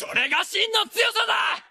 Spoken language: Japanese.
それが真の強さだ！